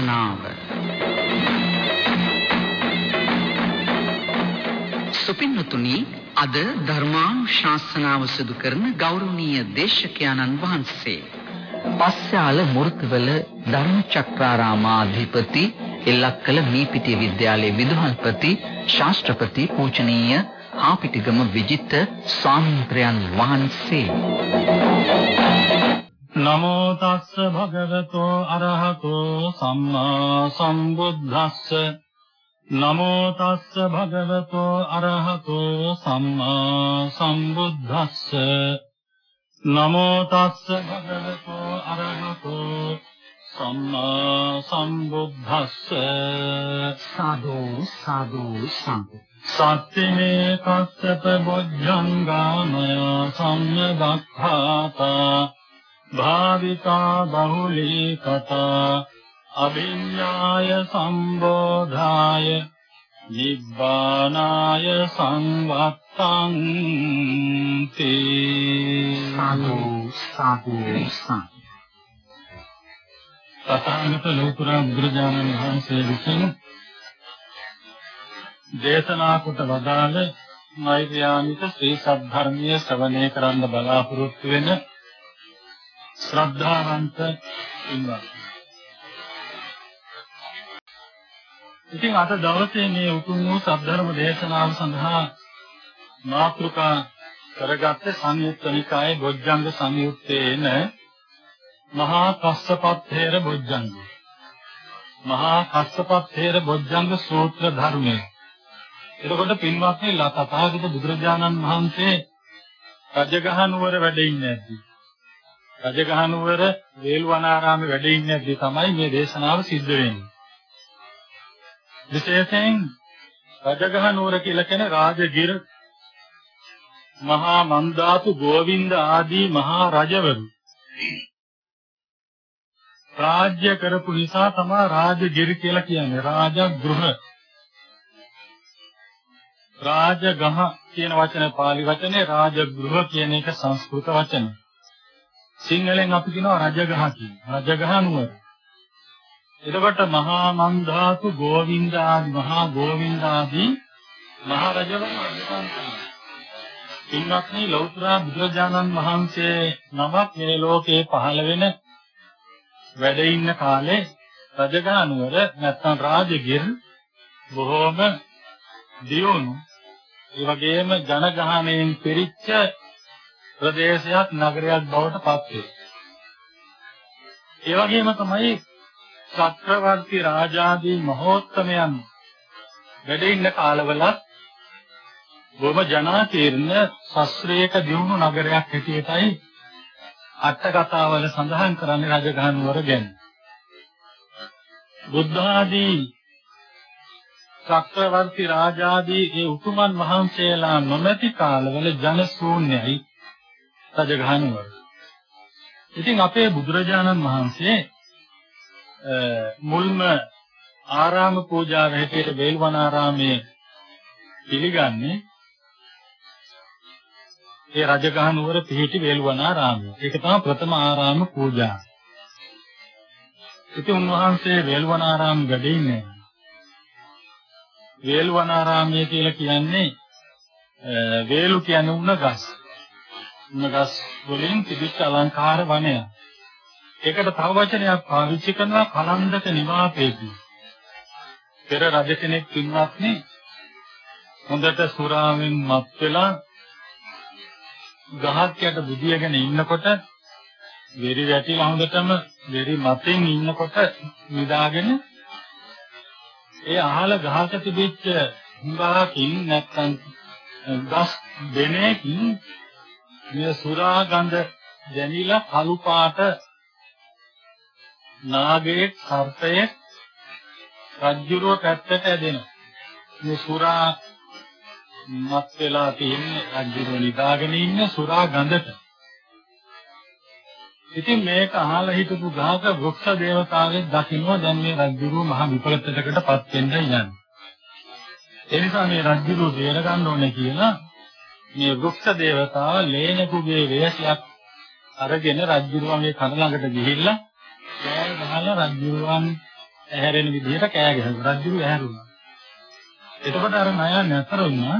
ශාසනාව සුපින්නතුනි අද ධර්මානුශාසනාව සිදු කරන ගෞරවනීය දේශකයන්න් වහන්සේ. පස්යාල මුර්තිවල ධර්මචක්‍රාරාමාධිපති එල්ලක්කල මීපිටිය විද්‍යාලයේ විදුහල්පති ශාස්ත්‍රපති පූජනීය ආපිටිගම විජිත ස්වාමීන් වහන්සේ. නමෝ තස්ස භගවතෝ අරහතෝ සම්මා සම්බුද්දස්ස. නමෝ තස්ස භගවතෝ අරහතෝ සම්මා සම්බුද්දස්ස. නමෝ තස්ස භගවතෝ අරහතෝ සම්මා සම්බුද්දස්ස. සාදු සාදු සාදු. සත්‍තිමේ කස්සප බොජ්ජංගාමය සම්මදක්ඛාතා භාවිතා බහුලී කතා අභිඤ්ඤාය සම්බෝධාය නිබ්බානාය සංවත්තං තේ සාදු සාදු. තථාගත ලෝතර බුදුරජාණන් වහන්සේ විසින් දේශනා කොට වදාළ නෛර්යානික ශ්‍රී සද්ධර්මයේ ශ්‍රවණය කරන්න බලාපොරොත්තු වෙන ශ්‍රද්ධාවන්ත ඉන්නවා. ඉතින් අද දවසේ මේ උතුම් වූ සද්ධර්ම දේශනාව සඳහා මාතෘකා කරගත්ත සංයුත්ත නිකායේ බොජ්ජංග සංයුත්තේ එන මහා කස්සපත්තේර බොජ්ජංග. මහා කස්සපත්තේර බොජ්ජංග සූත්‍ර ධර්මය. එතකොට පින්වත්නි තථාගත බුදුරජාණන් වහන්සේ රජගහ නුවර වැඩ ඉන්නේ නැද්දි? රජගහ නුවර වේල්වනාරාමේ වැඩ ඉන්නේ නැද්දි තමයි මේ දේශනාව සිද්ධ වෙන්නේ. විශේෂයෙන් රජගහ නුවර කියලා කියන රාජගිර මහා මන්දාතු ගෝවින්ද ආදී මහා රජවරු රාජ්‍ය කරපු නිසා තමයි රාජගිරි කියලා කියන්නේ රාජගෘහ රාජගහ කියන වචනේ pāli වචනේ රාජගෘහ කියන එක සංස්කෘත වචන. සිංහලෙන් අපි කියනවා රජගහ කියලා. රජගහ නුවර. එතකොට මහා මන්දාතු ගෝවින්ද ආදී මහා ගෝවින්ද ආදී මහා රජවරු අධිපන්තන. ඉන්නක්නේ ලෞතර බුදුරජාණන් වහන්සේ නමක් මේ ලෝකේ පහළ වෙන වැඩ ඉන්න කාලේ රජගහ නුවර නැත්නම් රාජගිර බොහෝම දියුණු ඒ වගේම ජනගහණයෙන් පිරිච්ච ප්‍රදේශයක් නගරයක් බවට පත් වේ. ඒ වගේම තමයි චක්‍රවර්ති රාජාදී මහෝත්තමයන් වැඩ ඉන්න කාලවලත් බොහොම ජනාකීර්ණ ශාස්ත්‍රීයක දියුණු නගරයක් හැටියටයි අට කතාවල සඳහන් කරන්නේ රජගහ නුවර ගැන. බුද්ධ ආදී චක්‍රවර්ති රාජාදී ඒ උතුමන් වහන්සේලා නොමැති කාලවල ජන ශූන්‍යයි රජගහනුවර. ඉතින් අපේ බුදුරජාණන් වහන්සේ මුල්ම ආරාම පූජාව හැටියට වේල්වනාරාමයේ පිළිගන්නේ ඒ රජගහනුවර පිහිටි වේල්වනාරාමය. ඒක තමයි ප්‍රථම ආරාම පූජාව. ඉතින් උන්වහන්සේ වේල්වනාරාම වැඩ ඉන්නේ වේල්වනාරාමය කියලා කියන්නේ වේලු කියන්නේ උණ ගස්. උණ ගස් වලින් තිබිච්ච අලංකාර වනය. ඒකට තව වචනයක් පාවිච්චි කරනවා කලන්දක නිවාපේදී. පෙර රජ කෙනෙක් පින්වත්නි හොඳට සුරාවෙන් මත් වෙලා ගහක් යට බුදියගෙන ඉන්නකොට වෙරි වැටිලා හොඳටම වෙරි මතෙන් ඉන්නකොට නිදාගෙන ඒ අහල ගහක තිබිච්ච හුඟාකින් නැත්තම් ගස් දෙනකින් මේ සුරා ගඳ දැනිලා කළු පාට නාගයේ සර්පයේ රජ්ජුරුව පැත්තට ඇදෙනවා. මේ සුරා මත් වෙලා තියෙන්නේ රජ්ජුරුව නිදාගෙන ඉන්න සුරා ගඳට. ඉතින් මේක අහලා හිටපු ගහක වෘක්ෂ දේවතාවෙක් දකින්නවා දැන් මේ රජුරු මහ විපලතකටපත් වෙන්න යන්නේ. ඒ නිසා මේ රජුරු බේර ගන්න ඕනේ කියලා මේ වෘක්ෂ දේවතාව ලේනකුගේ වේශයක් අරගෙන රජුරුවන්ගේ කන ළඟට ගිහිල්ලා කෑ ගහලා රජුරුවන් ඇහැරෙන විදිහට කෑ ගැහුවා. රජුරු ඇහැරුණා. එතකොට අර නයන් නැතර වුණා.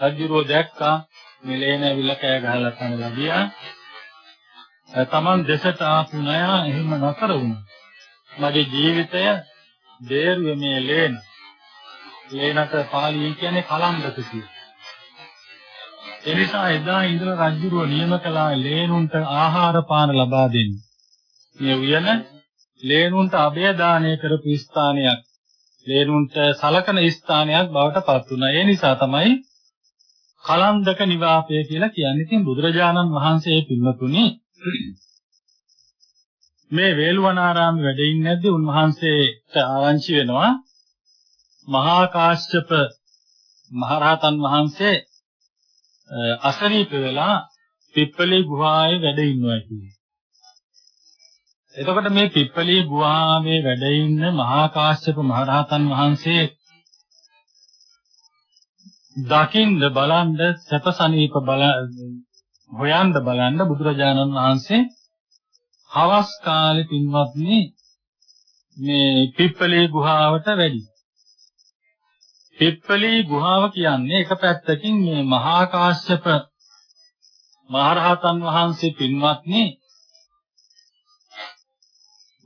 රජුරෝ දැක්කා මෙලේන ඇවිල්ලා කෑ ගහලා තනලා ගියා. තමන් දෙසට ආපු නයා එහෙම නතර වුණා. මගේ ජීවිතය දේරුවේ මේ ලේන. ලේනට පාලිය කියන්නේ කලංගක කියලා. ඒ නිසා එදා ඉඳලා රජුරෝ නියම කළා ලේනුන්ට ආහාර පාන ලබා දෙන්න. මේ උයන ලේනුන්ට අභය දානය කරපු ස්ථානයක්. ලේනුන්ට සලකන ස්ථානයක් බවට පත් වුණා. ඒ නිසා තමයි කලන්දක නිවාපය කියලා කියන්නේ. ඉතින් බුදුරජාණන් වහන්සේ පින්නතුනි මේ වේළුවනාරාමේ වැඩ ඉන්නේ නැද්ද උන්වහන්සේට ආරංචි වෙනවා මහා කාශ්‍යප මහරහතන් වහන්සේ අසනීප වෙලා පිප්පලී ගුහාවේ වැඩ ඉන්නවා කියන්නේ. එතකොට මේ පිප්පලී ගුහාවේ වැඩ ඉන්න මහා කාශ්‍යප මහරහතන් වහන්සේ දකින්ද බලන්ද සැපසනීප බල හොයන්න බලන්න බුදුරජාණන් වහන්සේ හවස් කාලේ පින්වත්නි මේ පිප්පලී ගුහාවට වැඩි. පිප්පලී ගුහාව කියන්නේ එක පැත්තකින් මේ මහා කාශ්‍යප මහරහතන් වහන්සේ පින්වත්නි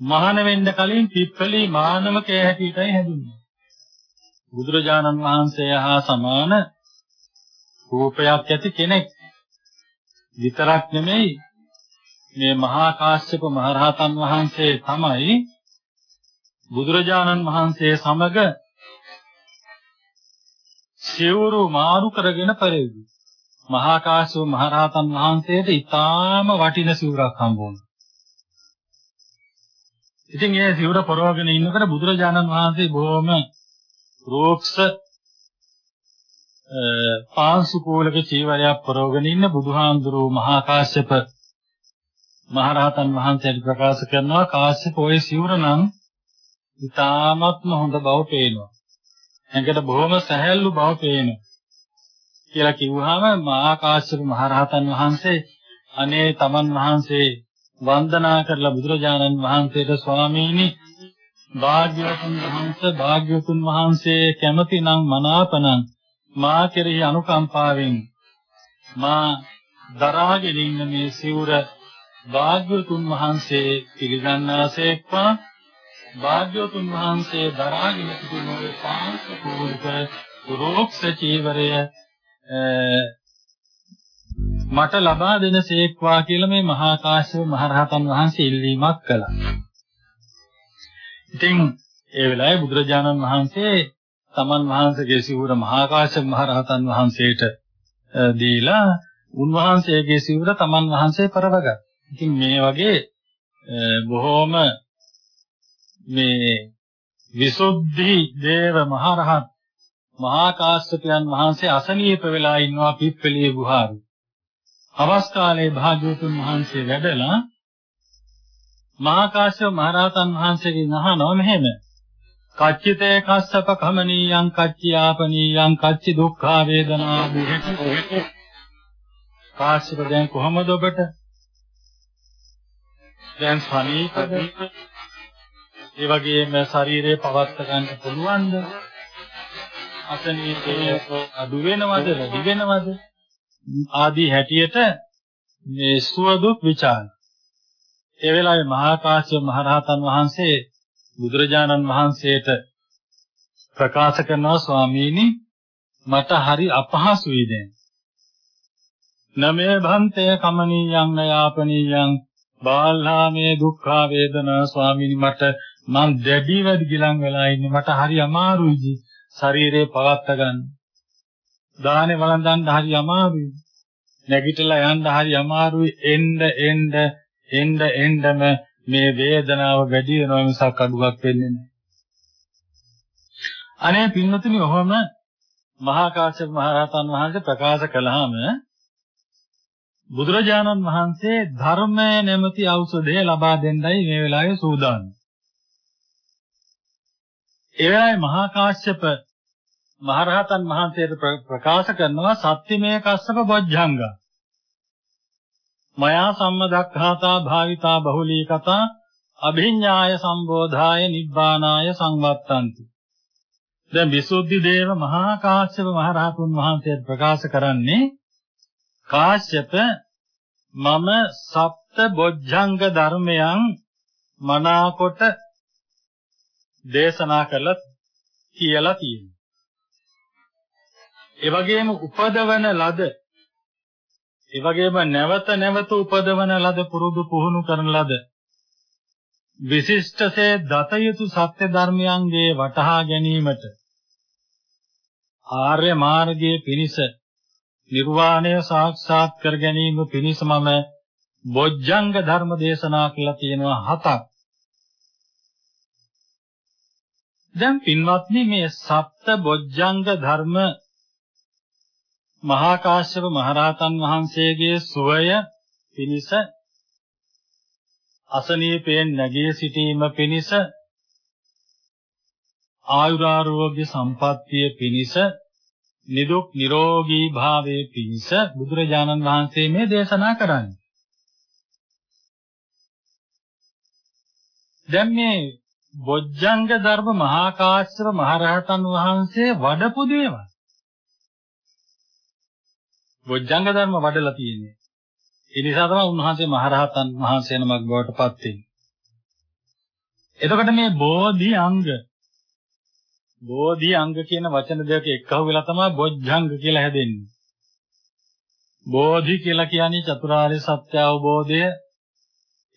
මහාන වෙන්න කලින් පිප්පලී මානවකයේ හැටියටයි හැදුන්නේ. බුදුරජාණන් වහන්සේ හා සමාන රූපයක් ඇති කෙනෙක් විතරක් නෙමෙයි මේ මහා කාශ්‍යප මහරහතන් වහන්සේ තමයි බුදුරජාණන් වහන්සේ සමග සිවුරු මාරු කරගෙන පෙරෙවි. මහා කාශ්‍යප මහරහතන් වහන්සේට ඊටාම වටින සිවුරක් හම්බ වුණා. ඉතින් ඒ සිවුර පරවගෙන ඉන්නකොට බුදුරජාණන් වහන්සේ බොහොම රෝක්ෂ පාංශු කෝලක චීවරයක් පරවගෙන ඉන්න බුදුහාඳුරු මහා කාශ්‍යප මහරහතන් වහන්සේට ප්‍රකාශ කරනවා කාශ්‍යප ඔය සිවුර නම් ඉතාමත්ම හොඳ බව පේනවා. ඇඟට බොහොම සැහැල්ලු බව පේනවා. කියලා කිව්වහම මහා කාශ්‍යප මහරහතන් වහන්සේ අනේ තමන් වහන්සේ වන්දනා කරලා බුදුරජාණන් වහන්සේට ස්වාමීනි භාග්‍යවතුන් වහන්සේ භාග්‍යවතුන් වහන්සේ කැමතිනම් මනාපනම් මා කෙරෙහි අනුකම්පාවෙන් මා දරාගෙන ඉන්න මේ සිවුර භාග්‍යවතුන් වහන්සේ පිළිගන්නාසේක්වා භාග්‍යවතුන් වහන්සේ දරාගෙන සිටින මේ පාංශකූලික රෝක්ෂ චීවරය මට ලබා දෙනසේක්වා කියලා මේ මහා කාශ්‍යප මහරහතන් වහන්සේ ඉල්ලීමක් කළා. ඉතින් ඒ වෙලාවේ බුදුරජාණන් වහන්සේ තමන් වහන්සේගේ සිවුර මහා කාශ්‍යප මහරහතන් වහන්සේට දීලා උන්වහන්සේගේ සිවුර තමන් වහන්සේ පරවගත්තා. ඉතින් මේ වගේ බොහෝම මේ විසුද්ධි දේව මහරහත් මහා කාශ්‍යපයන් වහන්සේ අසනීප වෙලා ඉන්නවා පිප්පලියේ ගුහාවේ. අවස් කාලේ භාග්‍යවතුන් වහන්සේ වැඩලා මහා කාශ්‍යප මහරහතන් වහන්සේගෙන් අහනවා මෙහෙම. කච්චිතේ කස්සප කමනීයං කච්චියාපනීයං කච්චි දුක්ඛා වේදනා දුහෙට කාශ්‍යප දැන් කොහමද ඔබට දැන් සනීපද ඒ වගේම ශරීරය පවත් ගන්න පුළුවන්ද? අසනීපේ අඩු වෙනවද වැඩි වෙනවද? ආදී හැටියට මේ සුවදුක් ਵਿਚාර ඒ වෙලාවේ මහා කාශ්‍යප මහරහතන් වහන්සේ බුදුරජාණන් වහන්සේට ප්‍රකාශ කරනවා ස්වාමීනි මට හරි අපහසුයි දැන්. නමේ භන්තේ කමනීයං නයාපනීයං බාල්හාමේ දුක්ඛ වේදනා. ස්වාමීනි මට මං දැඩිව ගිලන් වෙලා ඉන්නේ මට හරි අමාරුයි ශරීරේ පවත්ත ගන්න. දාහනේ වළඳන්න හරි අමාරුයි. නැගිටලා යන්න හරි අමාරුයි. එන්න එන්න එන්න එන්නම මේ වේදනාව වැඩි වෙනවා මිසක් අඩුවක් වෙන්නේ නැහැ. අනේ පින්නතුනි ඔහොම මහා කාශ්‍යප මහ රහතන් වහන්සේ ප්‍රකාශ කළාම බුදුරජාණන් වහන්සේ ධර්මය නැමැති ඖෂධය ලබා දෙන්නයි මේ වෙලාවේ සූදානම්. ඒ වෙලාවේ මහා කාශ්‍යප මහරහතන් වහන්සේට ප්‍රකාශ කරනවා සත්‍යමේ කස්සප බොජ්ජංග. මයා සම්මදක්ඛාතා භාවිතා බහුලී කතා අභිඤ්ඤාය සම්බෝධාය නිබ්බානාය සංවත්තಂತಿ දැන් විසුද්ධි දේව මහා කාශ්‍යප මහ රහතුන් වහන්සේ ප්‍රකාශ කරන්නේ කාශ්‍යප මම සප්ත බොජ්ජංග ධර්මයන් මනාකොට දේශනා කළා කියලා තියෙනවා. ඒ වගේම උපදවන ලද ඒ වගේම නැවත නැවත උපදවන ලද පුරුදු පුහුණු කරන ලද විශිෂ්ටසේ දත යුතු සත්‍ය ධර්මයන්ගේ වටහා ගැනීමට ආර්ය මාර්ගයේ පිනිස නිර්වාණය සාක්ෂාත් කර ගැනීම පිණිස මම බොජ්ජංග ධර්ම දේශනා කියලා තියෙනවා හතක්. දැන් පින්වත්නි මේ සප්ත බොජ්ජංග ධර්ම මහා කාශ්‍යප මහරහතන් වහන්සේගේ සුවය පිණිස අසනීපයෙන් නැගී සිටීම පිණිස ආයුරාරෝග්‍ය සම්පන්නිය පිණිස නිදුක් නිරෝගී භාවයේ පිණිස බුදුරජාණන් වහන්සේ මේ දේශනා කරන්නේ. දැන් මේ බොජ්ජංග ධර්ම මහා කාශ්‍යප මහරහතන් වහන්සේ වඩපු දේවල්. බොජ්ජංග ධර්ම වඩලා තියෙන්නේ. ඒ නිසා තමයි උන්වහන්සේ මහරහතන් වහන්සේ නමක් බවට පත් වෙන්නේ. එතකොට මේ බෝධි අංග බෝධි අංග කියන වචන දෙක එක්කහුව වෙලා තමයි බොජ්ජංග කියලා හැදෙන්නේ. බෝධි කියලා කියන්නේ චතුරාර්ය සත්‍ය අවබෝධය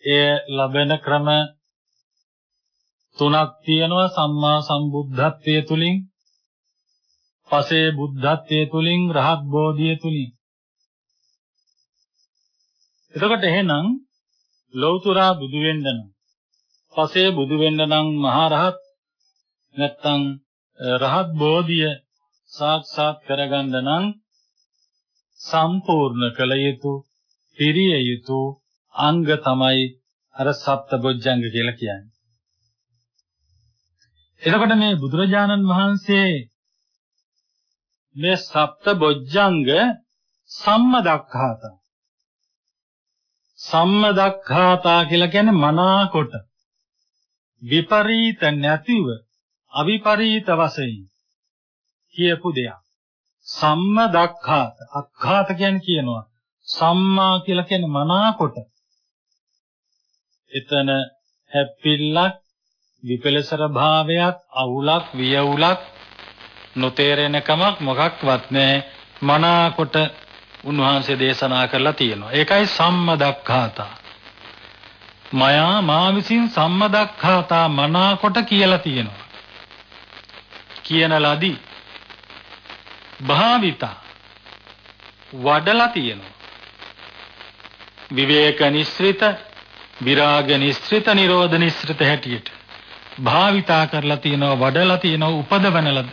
ඒ ලබන ක්‍රම තුනක් තියෙනවා සම්මා සම්බුද්ධත්වයේ තුලින් පසේ බුද්ධත්වයේ තුලින් රහත් බෝධිය තුලින් එතකොට එහෙනම් ලෞතුරා බුදු වෙන්න නම් පසේ බුදු වෙන්න නම් මහා රහත් නැත්තම් රහත් බෝධිය සාක්ෂාත් කරගන්න නම් සම්පූර්ණ කළ යුතු පිරිය යුතු අංග තමයි අර සප්තබොජ්ජංග කියලා කියන්නේ. එතකොට මේ බුදුරජාණන් වහන්සේ මේ සප්තබොජ්ජංග සම්මදක්ඛාත සම්මදක්ඛාතා කියලා කියන්නේ මනාකොට. විපරීත නැතිව අවිපරීත වශයෙන් කියපු දෙයක්. සම්ම දක්ඛාත. අක්ඛාත කියන්නේ කියනවා. සම්මා කියලා කියන්නේ මනාකොට. එතන හැප්පිල්ලක් විපලසර භාවයක් අවුලක් වියවුලක් නොතේරෙන කමක් මොකක්වත් නැහැ. මනාකොට උන්වහන්සේ දේශනා කරලා තියෙනවා. ඒකයි සම්මදක්ඛාතා. මයා මා විසින් සම්මදක්ඛාතා මනාකොට කියලා තියෙනවා. කියන ලදී. භාවිතා. වඩලා තියෙනවා. විවේක නිස්ෘත විරාග නිස්ෘත නිරෝධ නිස්ෘත හැටියට. භාවිතා කරලා තියෙනවා වඩලා තියෙනවා උපදවනලා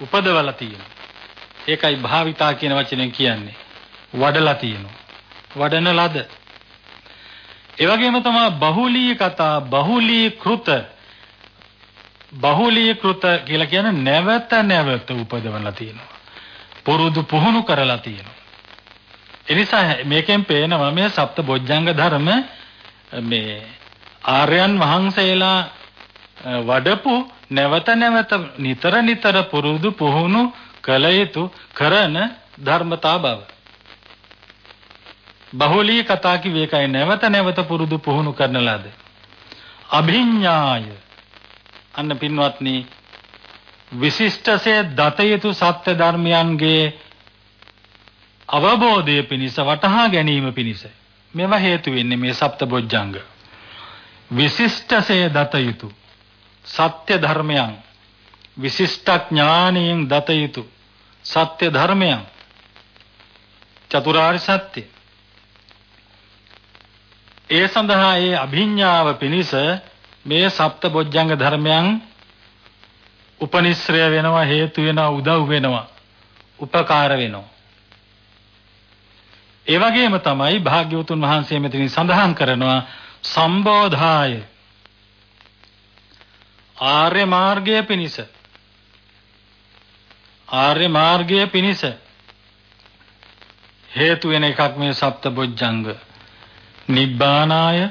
උපදවලා තියෙනවා. ඒකයි භාවිතා කියන වචනෙන් කියන්නේ. වඩලා තියෙනවා. වඩන ලද. ඒ වගේම තමයි බහුලී කතා බහුලී කෘත. බහුලීකృత කියලා කියන්නේ නැවත නැවත උපදවලා තියෙනවා. පුරුදු පුහුණු කරලා තියෙනවා. එනිසා මේකෙන් පේනවා මේ සප්ත බොජ්ජංග ධර්ම මේ ආර්යයන් වහන්සේලා වඩපු නැවත නැවත නිතර නිතර පුරුදු පුහුණු කළ යුතු කරන ධර්මතා බව. බහුලී කතා කිව්වේ ඒකයි නැවත නැවත පුරුදු පුහුණු කරන ලද. අභිඤ්ඤාය අන්න පින්වත්නි විශිෂ්ටසේ දත යුතු සත්‍ය ධර්මයන්ගේ අවබෝධය පිණිස වටහා ගැනීම පිණිස මේවා හේතු වෙන්නේ මේ සප්තබොජ්ජංග විශිෂ්ටසේ දත යුතු සත්‍ය ධර්මයන් විශිෂ්ට ඥානයෙන් දත යුතු සත්‍ය ධර්මයන්. චතුරාර්ය සත්‍ය. ඒ සඳහා ඒ අභිඥාව පිණිස මේ සප්ත බොජ්ජංග ධර්මයන් උපනිශ්‍රය වෙනවා හේතු වෙනවා උදව් වෙනවා උපකාර වෙනවා. ඒ වගේම තමයි භාග්‍යවතුන් වහන්සේ මෙතනින් සඳහන් කරනවා සම්බෝධාය ආර්ය මාර්ගය පිණිස ආර්ය මාර්ගය පිණිස හේතු වෙන එකක් මේ සප්ත බොජ්ජංග නිබ්බානාය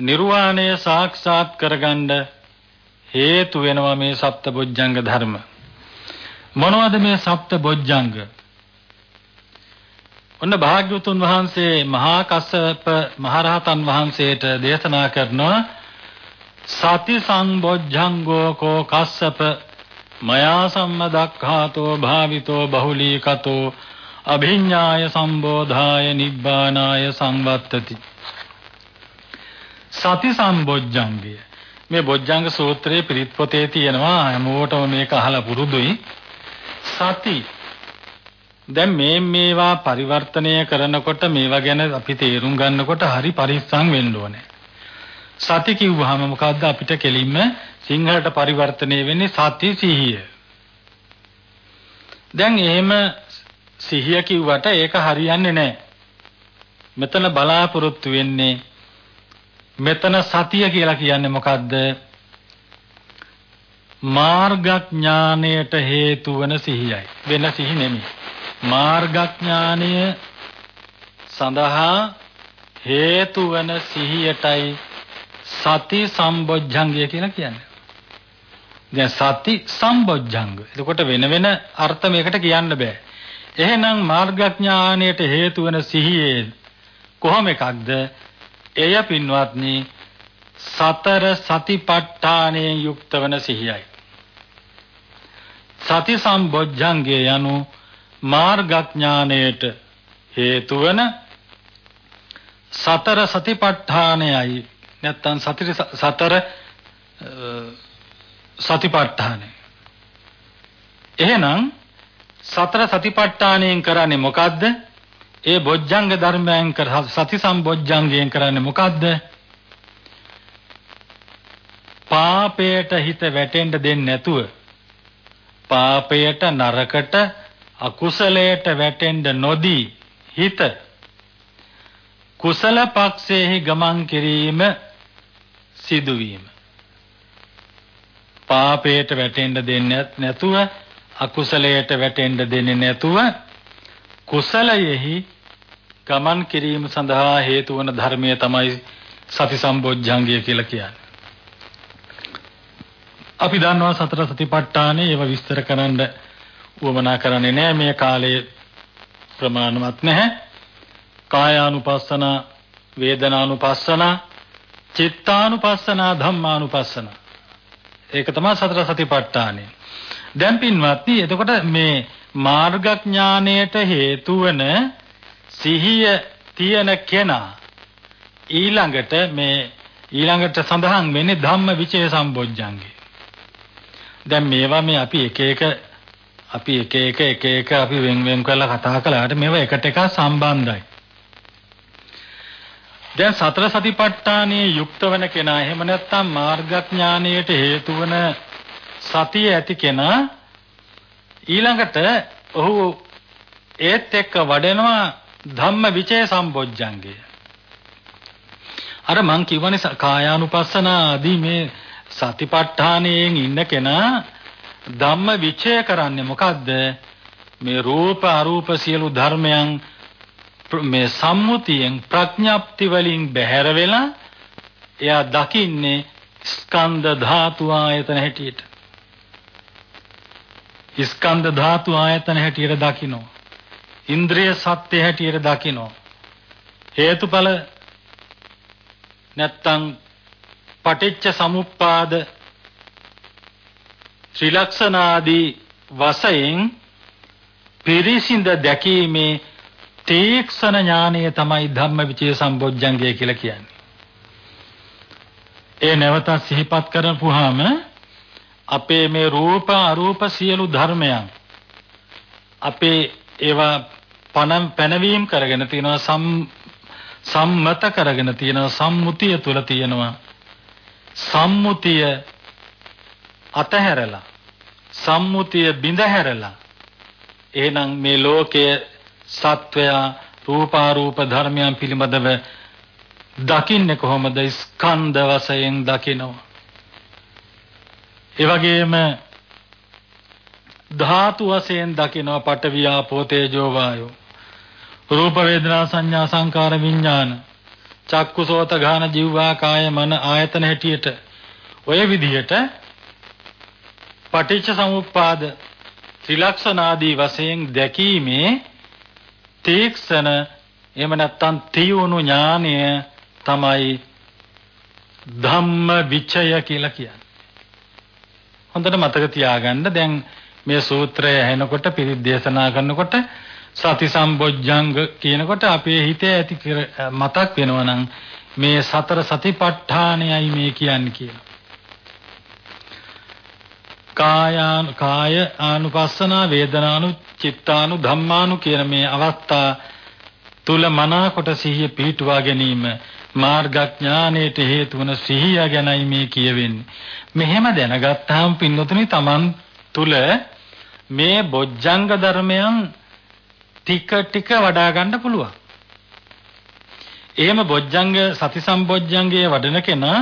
නිර්වාණය සාක්ෂාත් කරගන්න හේතු වෙනවා මේ සප්තබොජ්ජංග ධර්ම. මොනවද මේ සප්තබොජ්ජංග? ඔන්න භාග්‍යවතුන් වහන්සේ මහා කස්සප මහරහතන් වහන්සේට දේශනා කරනවා සති සම්බොජ්ජංගෝ කෝ කස්සප මයා සම්මදක්ඛාතෝ භාවිතෝ බහුලීකතෝ අභිඤ්ඤාය සම්බෝධාය නිබ්බානාය සංවත්තති. සති සම්බොජ්ජංගය. මේ බොජ්ජංග සූත්‍රයේ පිරිත් පොතේ තියෙනවා හැමෝටම මේක අහලා පුරුදුයි. සති. දැන් මේ මේවා පරිවර්තනය කරනකොට මේවා ගැන අපි තේරුම් ගන්නකොට හරි පරිස්සම් වෙන්න ඕනේ. සති කිව්වහම මොකද්ද අපිට කෙලින්ම සිංහලට පරිවර්තනය වෙන්නේ සති සිහිය. දැන් එහෙම සිහිය කිව්වට ඒක හරියන්නේ නැහැ. මෙතන බලාපොරොත්තු වෙන්නේ මෙතන සතිය කියලා කියන්නේ මොකද්ද? මාර්ගඥාණයට හේතු වන සිහියයි. වෙන සිහි නෙමෙයි. මාර්ගඥාණය සඳහා හේතු වන සිහියටයි සති සම්බොජ්ජංගය කියලා කියන්නේ. දැන් සති සම්බොජ්ජංග. එතකොට වෙන වෙන අර්ථ මේකට කියන්න බෑ. එහෙනම් මාර්ගඥානයට හේතු වෙන සිහියේ කොහොම එකක්ද? එය පින්වත්නි සතර සතිපට්ඨානයෙන් යුක්ත වන සිහියයි. සති සම්බොජ්ජංගය යනු මාර්ගඥානයට හේතු වන සතර සතිපට්ඨානයයි නැත්තම් සතර සතර සතිපට්ඨානයි. එහෙනම් සතර සතිපට්ඨානයෙන් කරන්නේ මොකද්ද? ඒ බොජ්ජංග ධර්මයන් කර සති සම්බොජ්ජංගයෙන් කරන්නේ මොකද්ද? පාපයට හිත වැටෙන්න දෙන්නේ නැතුව පාපයට නරකට අකුසලයට වැටෙන්න නොදී හිත කුසල පක්ෂයේ ගමන් කිරීම සිදුවීම පාපයට වැටෙන්න දෙන්නේ නැතුව අකුසලයට වැටෙන්න දෙන්නේ නැතුව කුසලයෙහි ගමන් කිරීම සඳහා හේතු වන ධර්මය තමයි සති සම්බොජ්ජංගය කියලා කියන්නේ. අපි දන්නවා සතර සතිපට්ඨානේ ඒව විස්තර කරන්න උවමනා කරන්නේ නැහැ මේ කාලයේ ප්‍රමාණවත් නැහැ. කායානුපස්සන, වේදනානුපස්සන, චිත්තානුපස්සන, ධම්මානුපස්සන. ඒක තමයි සතර සතිපට්ඨානේ. දැන් පින්වත්නි එතකොට මේ මාර්ගඥාණයට හේතු වන සිහිය තියෙන කෙනා ඊළඟට මේ ඊළඟට සඳහන් වෙන්නේ ධම්ම විචේ සම්බොජ්ජංගේ. දැන් මේවා මේ අපි එක එක අපි එක එක එක එක අපි වෙන් වෙන් කරලා කතා කළාට මේවා එකට එක සම්බන්ධයි. දැන් සතර සතිපට්ඨානයේ යුක්ත වෙන කෙනා එහෙම නැත්නම් මාර්ගඥානයට හේතු වන සතිය ඇති කෙනා ඊළඟට ඔහු ඒත් එක්ක වඩනවා ධම්ම විචේ සම්බොජ්ජංගය. අර මං කියවනේ කායානුපස්සන ආදී මේ සතිපට්ඨානයෙන් ඉන්න කෙනා ධම්ම විචය කරන්නේ මොකද්ද? මේ රූප අරූප සියලු ධර්මයන් මේ සම්මුතියෙන් ප්‍රඥාප්ති වලින් බැහැර වෙලා එයා දකින්නේ ස්කන්ධ ධාතු ආයතන හැටියට. ස්කන්ධ ධාතු ආයතන හැටියට දකිනවා. ඉන්ද්‍රිය සත්‍ය හැටියට දකිනවා. හේතුඵල නැත්තම් පටිච්ච සමුප්පාද ත්‍රිලක්ෂණාදී වශයෙන් පිරිසිඳ දැකීමේ තීක්ෂණ ඥානය තමයි ධම්මවිචේ සම්බොජ්ජංගය කියලා කියන්නේ. ඒ නැවත සිහිපත් කරපුවාම අපේ මේ රූප අරූප සියලු ධර්මයන් අපේ ඒවා පණ පැනවීම කරගෙන තියෙනවා සම් සම්මත කරගෙන තියෙනවා සම්මුතිය තුල තියෙනවා සම්මුතිය අතහැරලා සම්මුතිය බිඳහැරලා එහෙනම් මේ ලෝකයේ සත්වයා රූපාරූප ධර්මයන් පිළිබඳව දකින්නේ කොහොමද? ස්කන්ධ වශයෙන් දකිනවා. ඒ වගේම ධාතු වශයෙන් දකිනවා පඨවි ආපෝ තේජෝ වායෝ. රූප වේදනා සංඥා සංකාර විඥාන. චක්කුසෝත ගාන ජීවා කාය මන ආයතන හැටියට ඔය විදිහට පටිච්ච සමුප්පාද ත්‍රිලක්ෂණාදී වශයෙන් දැකීමේ තීක්ෂණ එහෙම නැත්නම් තියුණු ඥානය තමයි ධම්ම විචය කියලා කියන්නේ. හොඳට මතක තියාගන්න දැන් මේ සූත්‍රය ඇහෙනකොට පිරිත් දේශනා කරනකොට සති සම්බොජ්ජංග කියනකොට අපේ හිතේ ඇති මතක් වෙනවා නම් මේ සතර සතිපට්ඨානයයි මේ කියන්නේ කියලා. කායානු කාය ආනුපස්සනා වේදනානු චිත්තානු ධම්මානු කියන මේ අවස්ථා තුල මනාකොට සිහිය පිහිටුවා ගැනීම මාර්ගඥානයට හේතු වන සිහිය ගැනයි මේ කියවෙන්නේ. මෙහෙම දැනගත්තාම පින්නතුනි Taman තුල මේ බොජ්ජංග ධර්මයන් ටික ටික වඩා ගන්න පුළුවන්. එහෙම බොජ්ජංග සති සම්බොජ්ජංගයේ වඩන කෙනා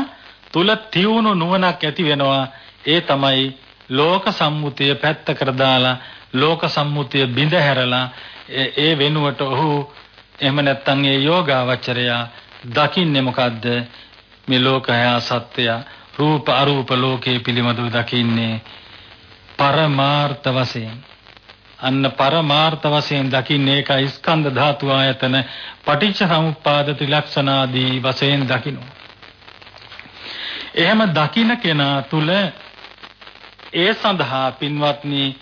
තුල තියුණු නුවණක් ඇති වෙනවා. ඒ තමයි ලෝක සම්මුතිය පැත්තකට දාලා ලෝක සම්මුතිය බිඳ හැරලා ඒ වෙනුවට ඔහු එහෙම නැත්නම් ඒ යෝගාවචරයා දකින්නේ මොකද්ද මේ ලෝකය සත්‍යය රූප අරූප ලෝකයේ පිළිමදව දකින්නේ පරමාර්ථ වශයෙන් අන්න පරමාර්ථ වශයෙන් දකින්නේ ඒකයි ස්කන්ධ ධාතු ආයතන පටිච්ච සමුප්පාද ත්‍රිලක්ෂණාදී වශයෙන් දකින්න. එහෙම දකින්න කෙනා තුල ඒ සඳහා පින්වත්නි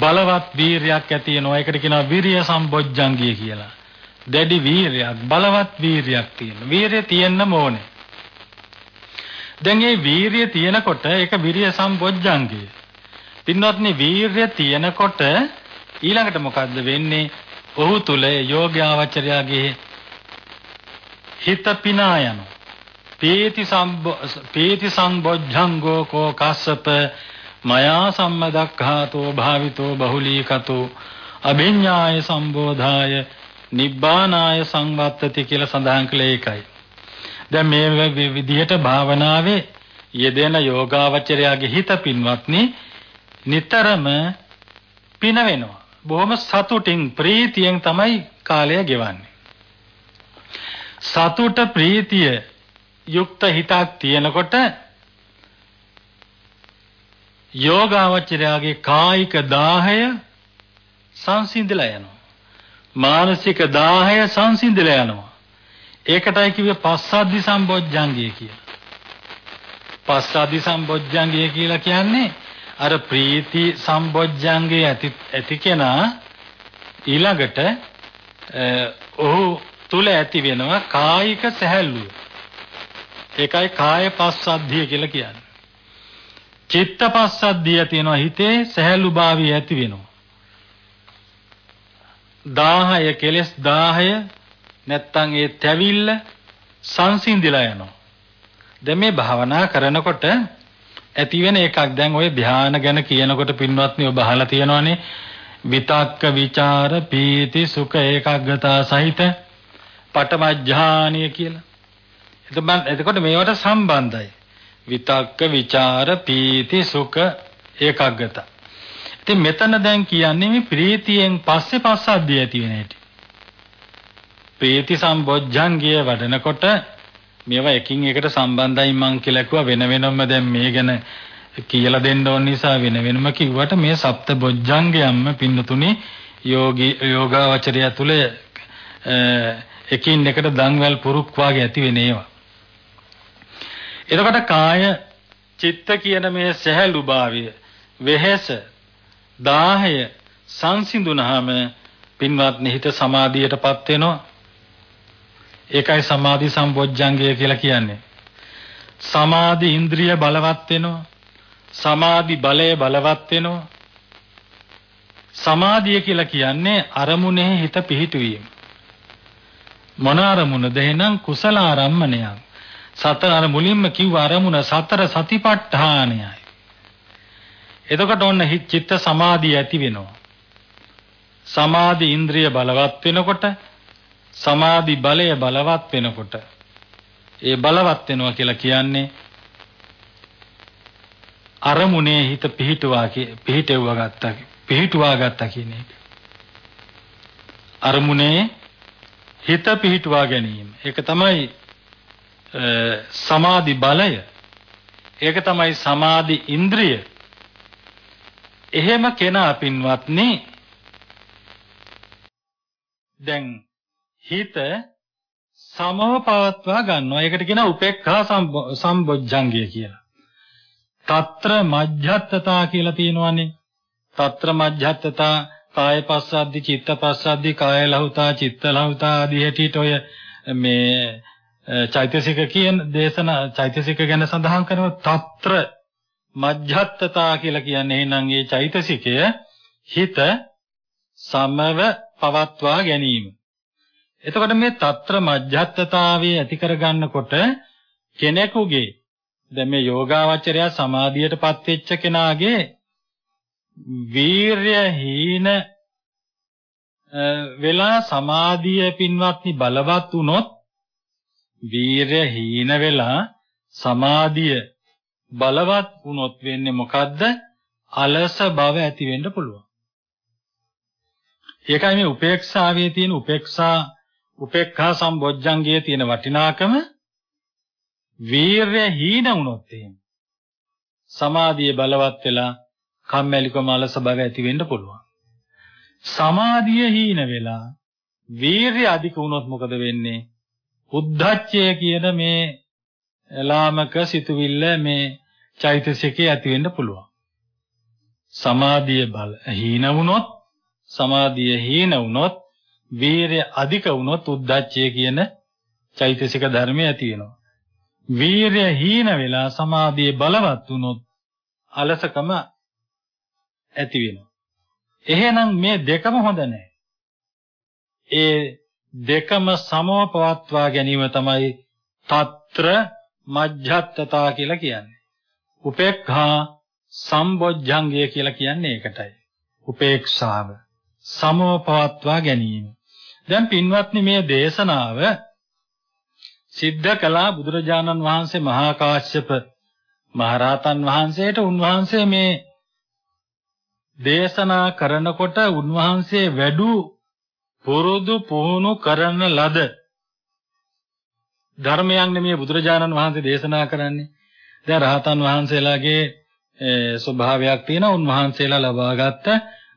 බලවත් වීරයක් ඇති වෙනවා. ඒකට කියනවා විරිය සම්බොජ්ජංගිය කියලා. දැඩි වීරයක්, බලවත් වීරයක් තියෙන. වීරය තියෙන්න ඕනේ. දැන් මේ වීරිය තියෙනකොට ඒක විරිය සම්බොජ්ජංගිය. පින්වත්නි වීරිය තියෙනකොට ඊළඟට මොකද්ද වෙන්නේ? ඔහු තුල යෝග්‍යාවචරයාගේ හිත පිනා යනවා. පීති සම්බ පීති සංබොජ්ජංගෝ කෝ කස්සප මයා සම්මදක්ඛාතෝ භාවිතෝ බහුලීකතෝ අභිඤ්ඤාය සම්බෝධාය නිබ්බානාය සංවත්තති කියලා සඳහන් කළේ ඒකයි. දැන් මේ විදිහට භාවනාවේ යෙදෙන යෝගාවචරයාගේ හිත පින්වත්නි නිතරම පින වෙනවා. බොහොම සතුටින් ප්‍රීතියෙන් තමයි කාලය ගෙවන්නේ. සතුට ප්‍රීතිය යුක්ත හිතක් තියෙනකොට යෝගාවචරයාගේ කායික දාහය සංසිඳලා යනවා. මානසික දාහය සංසිඳලා යනවා. ඒකටයි කිව්වේ පස්සද්ධි සම්බොජ්ජංගය කියලා. පස්සද්ධි සම්බොජ්ජංගය කියලා කියන්නේ අර ප්‍රීති සම්බොජ්ජංගය ඇති ඇති කෙනා ඊළඟට ඔහු තුල ඇති වෙනවා කායික සැහැල්ලුව. ඒකයි කාය පස්සද්ධිය කියලා කියන්නේ. චිත්ත පස්සද්ධිය තියෙනවා හිතේ සහැල්ලුභාවය ඇති වෙනවා. 1000 කෙලස් 1000 නැත්තම් ඒ තැවිල්ල සංසිඳිලා යනවා. දැන් මේ භාවනා කරනකොට ඇති වෙන එකක් දැන් ওই ධානය ගැන කියනකොට පින්වත්නි ඔබ අහලා තියෙනවනේ විතක්ක ਵਿਚාර පීති සුඛ ඒකාග්‍රතාව සහිත පටමඥානිය කියලා එතකොට මේවට සම්බන්ධයි. විතක්ක ਵਿਚාර පීති සුඛ ඒකාග්‍රතාව. ඉතින් මෙතන දැන් කියන්නේ මේ ප්‍රීතියෙන් පස්සේ පස්සද්ධිය ඇති වෙන හැටි. ප්‍රීති සම්බොජ්ජංගය වඩනකොට මේවා එකින් එකට සම්බන්ධයි මං කියලා කිව්වා වෙන වෙනම දැන් මේ ගැන කියලා දෙන්න ඕන නිසා වෙන වෙනම කිව්වට මේ සප්ත බොජ්ජංගයන්ම පින්නතුනි යෝගී යෝගාවචරය තුල එකින් එකට දන්වැල් පුරුක් වාගේ ඇති වෙන ඒවා. එතකොට කාය චිත්ත කියන මේ සැහැල්ලුභාවය වෙහෙස දාහය සංසිඳුනහම පින්වත්නි හිත සමාධියටපත් වෙනවා ඒකයි සමාධි සම්බොජ්ජංගය කියලා කියන්නේ. සමාධි ඉන්ද්‍රිය බලවත් වෙනවා. සමාධි බලය බලවත් වෙනවා. සමාධිය කියලා කියන්නේ අරමුණේ හිත පිහිටුවීම. මොන අරමුණද එහෙනම් කුසල ආරම්මණයක්. සතර අර මුලින්ම කිව්ව අරමුණ සතර සතිපට්ඨානයයි. එතකොට ඔන්න චිත්ත සමාධිය ඇති වෙනවා. සමාධි ඉන්ද්‍රිය බලවත් වෙනකොට සමාධි බලය බලවත් වෙනකොට ඒ බලවත් වෙනවා කියලා කියන්නේ අරමුණේ හිත පිහිටුවා පිහිටෙව්වා ගත්තා පිහිටුවා ගත්තා කියන එක. අරමුණේ හිත පිහිටුවා ගැනීම. ඒක තමයි සමාධි බලය. ඒක තමයි සමාධි ඉන්ද්‍රිය. එහෙම කෙනා පින්වත්නි දැන් හිත සමව පවත්වා ගන්නවා. ඒකට කියනවා උපේක්ඛා සම්බොජ්ජංගය කියලා. తත්‍ර මජ්ජත්තතා කියලා තියෙනවානේ. తත්‍ර මජ්ජත්තතා කාය පස්සද්දි චිත්ත පස්සද්දි කාය ලහුතා චිත්ත ලහුතා ආදී හැටියට ඔය මේ චෛතසික කියන දේශන චෛතසික ගැන සඳහන් කරනවා తත්‍ර මජ්ජත්තතා කියලා කියන්නේ එහෙනම් ඒ චෛතසිකය හිත සමව පවත්වා ගැනීම. එතකොට මේ తත්‍ර මජ්ජත්තතාවයේ ඇති කරගන්නකොට කෙනෙකුගේ දැන් මේ යෝගාවචරය සමාධියටපත් වෙච්ච කෙනාගේ වීරය හීන වෙලා සමාධිය පින්වත්නි බලවත් වුණොත් වීරය හීන වෙලා සමාධිය බලවත් වුණොත් වෙන්නේ මොකද්ද? අලස බව ඇති වෙන්න පුළුවන්. ඒකයි මේ උපේක්ෂාවේ තියෙන උපේක්ෂා උපේක්ඛා සම්බොජ්ජංගයේ තියෙන වටිනාකම වීරය හීන වුණොත් එහෙම සමාධිය බලවත් වෙලා කම්මැලිකම අලස බව ඇති වෙන්න පුළුවන්. සමාධිය හීන වෙලා වීරිය අධික වුණොත් මොකද වෙන්නේ? උද්ධච්චය කියන මේ ලාමක සිතුවිල්ල මේ චෛතසිකේ ඇති වෙන්න පුළුවන්. සමාධිය බල හීන වුණොත් සමාධිය හීන වුණොත් වීරිය අධික වුණොත් උද්ධච්චය කියන චෛතසික ධර්මය ඇති වෙනවා. වීරිය හීන වෙලා සමාධිය බලවත් වුණොත් අලසකම ඇති වෙනවා. එහෙනම් මේ දෙකම හොඳ නැහැ. ඒ දෙකම සමව පවත්වා ගැනීම තමයි తත්‍ර මජ්ජත්තතා කියලා කියන්නේ. උපේක්ඛා සම්බොජ්ජංගය කියලා කියන්නේ ඒකටයි. උපේක්ෂාව සමව පවත්වා ගැනීම. දැන් පින්වත්නි මේ දේශනාව සිද්ධ කළා බුදුරජාණන් වහන්සේ මහා කාශ්‍යප මහරහතන් වහන්සේට උන්වහන්සේ මේ දේශනා කරනකොට උන්වහන්සේ වැඩු පුරුදු පුහුණු කරන ලද ධර්මයන් නෙමෙයි බුදුරජාණන් වහන්සේ දේශනා කරන්නේ. දැන් රහතන් වහන්සේලාගේ ස්වභාවයක් තියෙනවා උන්වහන්සේලා ලබාගත්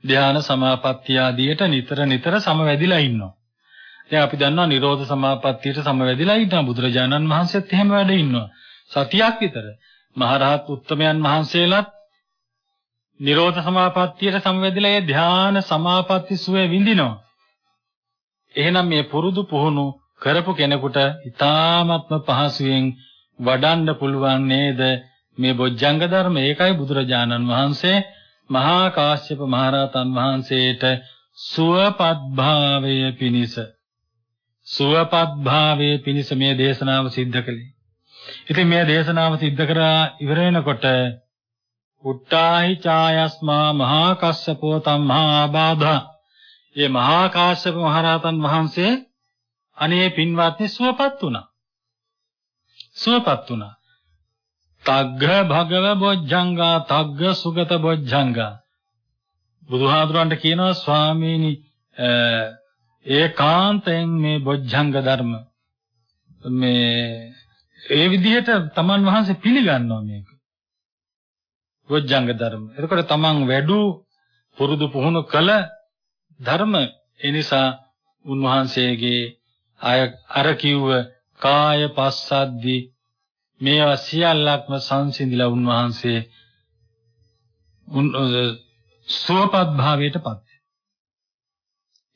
ධ්‍යාන සමාපත්තිය ආදියට නිතර නිතර සමවැදිලා ඉන්නවා. දැන් අපි දන්නවා නිරෝධ සමාපත්තියට සමවැදිලා ඉන්නවා බුදුරජාණන් වහන්සේත් එහෙම වැඩ ඉන්නවා. සතියක් විතර මහරහත් උත්තමයන් වහන්සේලාත් නිරෝධ සමාපත්තියට සමවැදිලා ඒ ධ්‍යාන සමාපatti සුවේ විඳිනවා. එහෙනම් මේ පුරුදු පුහුණු කරපු කෙනෙකුට ඊ타ත්ම පහසුවෙන් වඩන්න පුළුවන් නේද මේ බොජ්ජංග ධර්ම ඒකයි බුදුරජාණන් වහන්සේ මහා කාශ්‍යප මහරහතන් වහන්සේට සුවපත් භාවය පිණිස සුවපත් භාවයේ පිණිස මේ දේශනාව සිද්ධ කළේ. ඉතින් මේ දේශනාව සිද්ධ කරා ඉවර වෙනකොට උට්ටාහි ඡායස්මා මහා කස්සපෝ තම්හා ආබාධා. මේ මහා කාශ්‍යප මහරහතන් වහන්සේ අනේ පින්වත්නි සුවපත් වුණා. සුවපත් වුණා. තග්ග භගව බොජ්ජංගා තග්ග සුගත බොජ්ජංගා බුදුහාඳුරන්ට කියනවා ස්වාමීනි ඒකාන්තයෙන් මේ බොජ්ජංග ධර්ම මේ ඒ විදිහට තමන් වහන්සේ පිළිගන්නවා මේක. බොජ්ජංග ධර්ම. එතකොට තමන් වැඩු පුරුදු පුහුණු කළ ධර්ම ඒ නිසා උන්වහන්සේගේ අය අර කිව්ව කාය පස්සද්දි මේවා සියල්ලක්ම සංසිඳිලා උන්වහන්සේ සුවපත් භාවයටපත්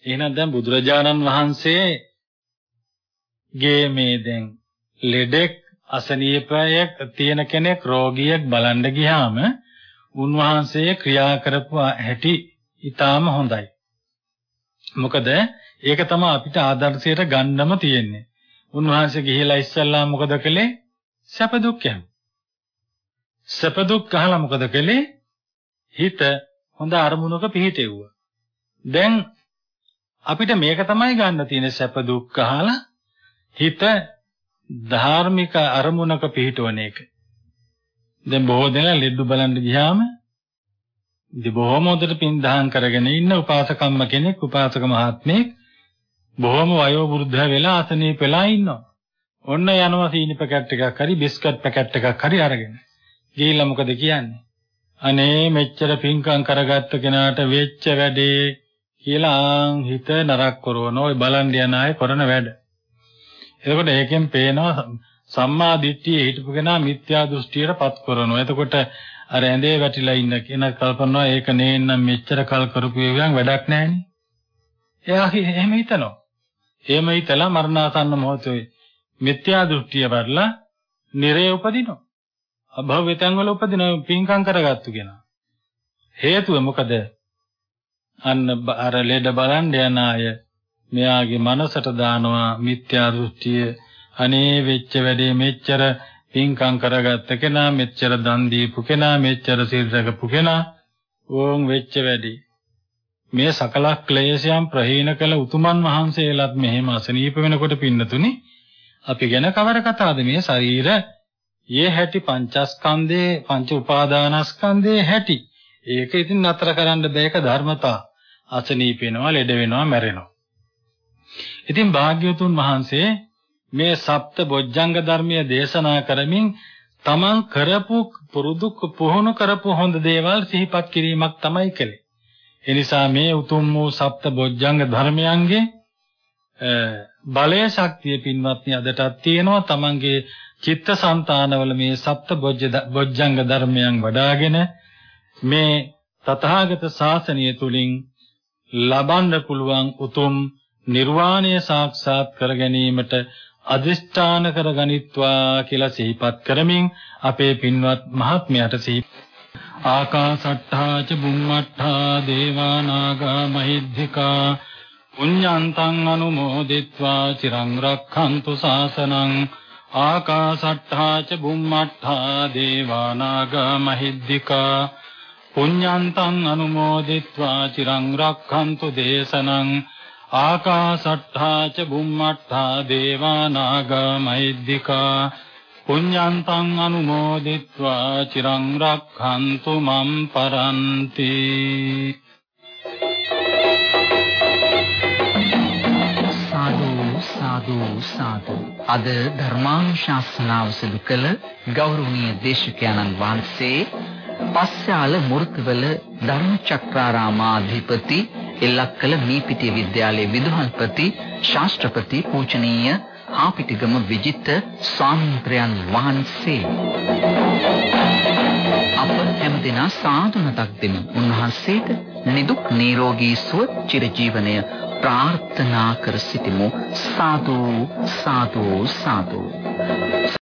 එහෙනම් දැන් බුදුරජාණන් වහන්සේ ගේ මේ දැන් ලෙඩෙක් අසනීපයක් තියෙන කෙනෙක් රෝගියෙක් බලන්න ගියාම උන්වහන්සේ ක්‍රියා කරපු හැටි ඊටාම හොඳයි. මොකද ඒක තමයි අපිට ආදර්ශයට ගන්නම තියෙන්නේ. උන්වහන්සේ ගිහිලා ඉස්සල්ලා මොකද කළේ? සැප දුක් යන. සැප දුක් අහලා මොකද කළේ? හිත හොඳ අරමුණක පිහිටෙව්වා. දැන් අපිට මේක තමයි ගන්න තියෙන සැප දුක් අහලා හිත ධාර්මික අරමුණක පිහිටවන එක. දැන් බොහෝ දෙනා ලෙඩු බලන්න ගියාම ඉතින් බොහොම හොඳට පින් දහම් කරගෙන ඉන්න උපාසකම්ම කෙනෙක් උපාසක මහත්මයෙක් බොහොම වයෝ වෘද්ධ වෙලා අසනීප වෙලා ඉන්නවා. ඔන්න යනවා සීනි පැකට් එකක් හරි බිස්කට් පැකට් එකක් හරි අරගෙන. ගිහිල්ලා මොකද කියන්නේ? අනේ මෙච්චර පිංකම් කරගත්ත කෙනාට වෙච්ච වැඩේ කියලා හිත නරක කරන ඔය බලන් යන අය කරන වැඩ. එතකොට ඒකෙන් පේනවා සම්මා දිට්ඨියේ හිටපු කෙනා මිත්‍යා දෘෂ්ටියට පත් කරනවා. එතකොට අර ඇඳේ වැටිලා ඉන්න කෙනා කල්පනවා ඒක නේන්නම් මෙච්චර කල් කරපු එකෙන් වැඩක් නැහැනේ. එයා එහෙම හිතනවා. එහෙම හිතලා මරණාසන්න මොහොතේ මිත්‍යා දෘෂ්ටිය වඩලා නිරේ උපදිනවා. අභව්‍ය තැන් වල උපදින පින්කම් කරගත්තු කෙනා. හේතුව මොකද? අන්න අර ලෙඩ බලන් යන අය මෙයාගේ මනසට දානවා මිත්‍යා දෘෂ්ටිය අනේ වෙච්ච වැඩේ මෙච්චර පින්කම් කරගත්ත කෙනා මෙච්චර දන් දීපු කෙනා මෙච්චර සිල් රැකපු කෙනා ඕන් වෙච්ච වැඩේ. මේ සකල ක්ලේශයන් ප්‍රහීන කළ උතුමන් වහන්සේලාත් මෙහෙම අසනීප වෙනකොට පින්නතුනි අපි ගැන කවර කතාවද මේ ශරීර? යේ හැටි පංචස්කන්ධේ පංච උපාදානස්කන්ධේ හැටි. ඒක ඉතින් නතර කරන්න බෑක ධර්මතා. අසනීප වෙනවා ලෙඩ වෙනවා මැරෙනවා. ඉතින් භාග්‍යවතුන් වහන්සේ මේ සප්ත බොජ්ජංග ධර්මයේ දේශනා කරමින් තමන් කරපු පුරුදු පුහුණු කරපු හොඳ දේවල් සිහිපත් කිරීමක් තමයි කළේ. ඒ නිසා මේ උතුම් වූ සප්ත බොජ්ජංග ධර්මයන්ගේ බලය ශක්තිය පින්වත්නි අදටත් තියෙනවා තමන්ගේ චිත්තසංතානවල මේ සප්ත බොජ්ජංග ධර්මයන් වඩාගෙන මේ තථාගත ශාසනය තුලින් ලබන්න පුළුවන් උතුම් නිර්වාණය සාක්ෂාත් කර ගැනීමට අදිෂ්ඨාන කරගනිත්වා කියලා සිහිපත් කරමින් අපේ පින්වත් මහත්මයාට සිහි ආකාසට්ඨා ච බුම්මට්ඨා දේවා නාග මහිද්దికා පුඤ්ඤන්තං අනුමෝදිත්වා චිරං රක්ඛන්තු සාසනං ආකාසට්ඨා ච බුම්මට්ඨා දේවා නාග මහිද්దికා පුඤ්ඤන්තං අනුමෝදිත්වා චිරං රක්ඛන්තු දේශනං ආකාසට්ඨා ච බුම්මට්ඨා දේවා නාග මහිද්దికා පුඤ්ඤන්තං අනුමෝදිත්වා චිරං රක්ඛන්තු මම් පරන්ති සාදු සාදු සාදු අද ධර්මානුශාසනාව සිදු කළ ගෞරවනීය දේශකයන්න් වහන්සේ පස්යාල මුර්තිවල ධර්මචක්‍රාරාමාධිපති එල්ලක්කල මීපිටිය විද්‍යාලයේ විදුහල්පති ශාස්ත්‍රපති පූජනීය ආපිටිගම විජිත ස්වාමීන් වහන්සේ. අප හැමදෙනා සාදුනතක් දෙමු. උන්වහන්සේට නිදුක් නිරෝගී සුව චිරජීවනය ප්‍රාර්ථනා කර සිටිමු. සාදු සාදු සාදු.